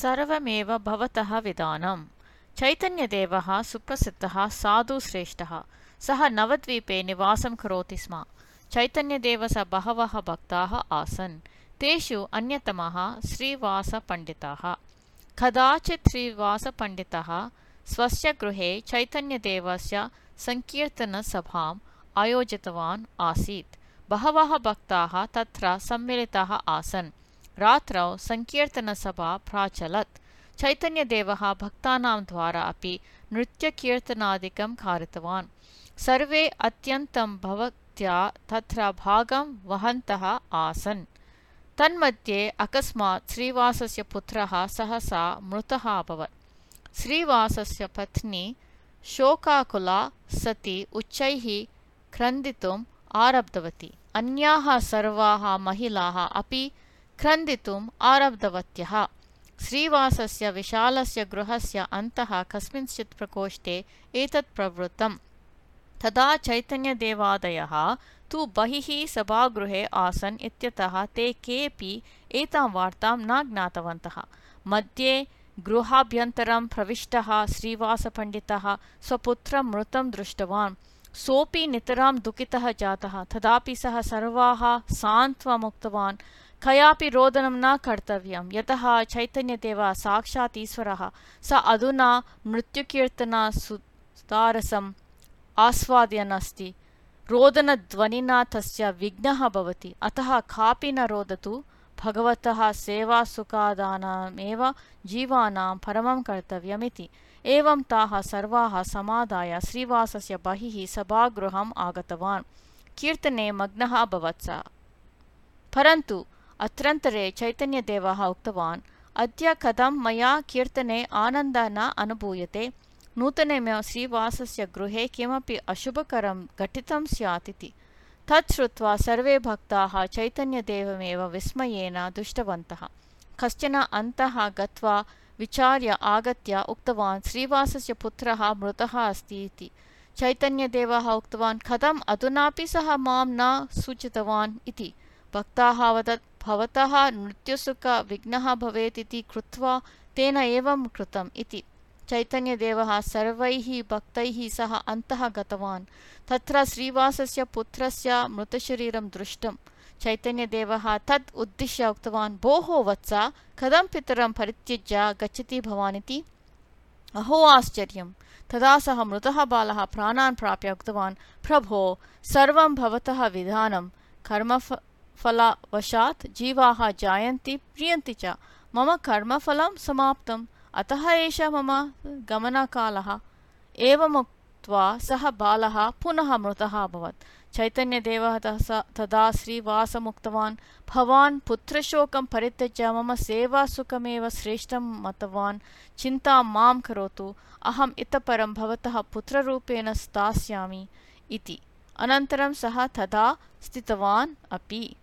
सर्वमेव भवतः विधानम्। चैतन्यदेवः सुप्रसिद्धः साधुश्रेष्ठः सः नवद्वीपे निवासं करोति स्म। चैतन्यदेवस्य बहवः भक्ताः आसन्। तेषु अन्यतमः श्रीवासपण्डितः। कदाचित् श्रीवासपण्डितः स्वस्य गृहे चैतन्यदेवस्य सङ्कीर्तनसभाम् आयोजितवान् आसीत्। बहवः भक्ताः तत्र सम्मिलिताः आसन् रात्रौ सङ्कीर्तनसभा प्राचलत् चैतन्यदेवः भक्तानां द्वारा अपि नृत्यकीर्तनादिकं कारितवान् सर्वे अत्यन्तं भवत्या तत्र भागं वहन्तः आसन्। तन्मध्ये अकस्मात् श्रीवासस्य पुत्रः सहसा मृतः अभवत्। श्रीवासस्य पत्नी शोकाकुला सती उच्चैः क्रन्दितुम् आरब्धवती। अन्याः सर्वाः महिलाः अपि क्रन्दितुम् आरब्धवत्यः। श्रीवासस्य विशालस्य गृहस्य अन्तः कस्मिंश्चित् प्रकोष्ठे एतत् प्रवृत्तम्। तदा चैतन्यदेवादयः तु बहिः सभागृहे आसन् इत्यतः ते केऽपि एतां वार्तां न ज्ञातवन्तः। मध्ये गृहाभ्यन्तरं प्रविष्टः श्रीवासपण्डितः स्वपुत्रं मृतं दृष्टवान्। सोऽपि नितरां दुःखितः जातः। तदापि सः सर्वाः सान्त्वमुक्तवान् कयापि रोदनं न कर्तव्यं। यतः चैतन्यदेवः साक्षात् ईश्वरः। स अधुना मृत्युकीर्तना सुतारसम् आस्वादयन् अस्ति रोदनध्वनिना तस्य विघ्नः भवति। अतः कापि न रोदतु। भगवतः सेवासुखादानमेव जीवानां परमं कर्तव्यमिति। एवं ताः सर्वाः समादाय श्रीवासस्य बहिः सभागृहम् आगतवान्। कीर्तने मग्नः अभवत् स। परन्तु अत्रन्तरे चैतन्यदेवः उक्तवान् अद्य कथं मया कीर्तने आनन्दः न अनुभूयते नूतनमेव श्रीवासस्य गृहे किमपि अशुभकरं घटितं स्यात् इति। तत् श्रुत्वा सर्वे भक्ताः चैतन्यदेवमेव विस्मयेन दृष्टवन्तः। कश्चन अन्तः गत्वा विचार्य आगत्य उक्तवान् श्रीवासस्य पुत्रः मृतः अस्ति इति। चैतन्यदेवः उक्तवान् कथम् अधुनापि सः मां न सूचितवान् इति। भक्ताः वदत् भवतः नृत्यसुखविघ्नः भवेत् इति कृत्वा तेन एवं कृतम् इति चैतन्यदेवः सर्वैः भक्तैः सह अन्तः गतवान्। तत्र श्रीवासस्य पुत्रस्य मृतशरीरं दृष्टम्। चैतन्यदेवः तत् उद्दिश्य उक्तवान् भोः वत्स कथं पितरं परित्यज्य गच्छति भवान् इति? अहो आश्चर्यं तदा सः मृतः बालः प्राणान् प्राप्य उक्तवान् प्रभो सर्वं भवतः विधानं कर्म फलवशात् जीवाः जायन्ति प्रियन्ति च। मम कर्मफलं समाप्तम्। अतः एष मम गमनकालः। एवमुक्त्वा सः बालः पुनः मृतः अभवत्। चैतन्यदेवः तदा श्रीवासमुक्तवान्। भवान् पुत्रशोकं परित्यज्य मम सेवासुखमेव श्रेष्ठं मतवान् चिन्तां माँ करोतु। अहम् इतः परं भवतः पुत्ररूपेण स्थास्यामि इति। अनन्तरं सः तदा स्थितवान् अपि।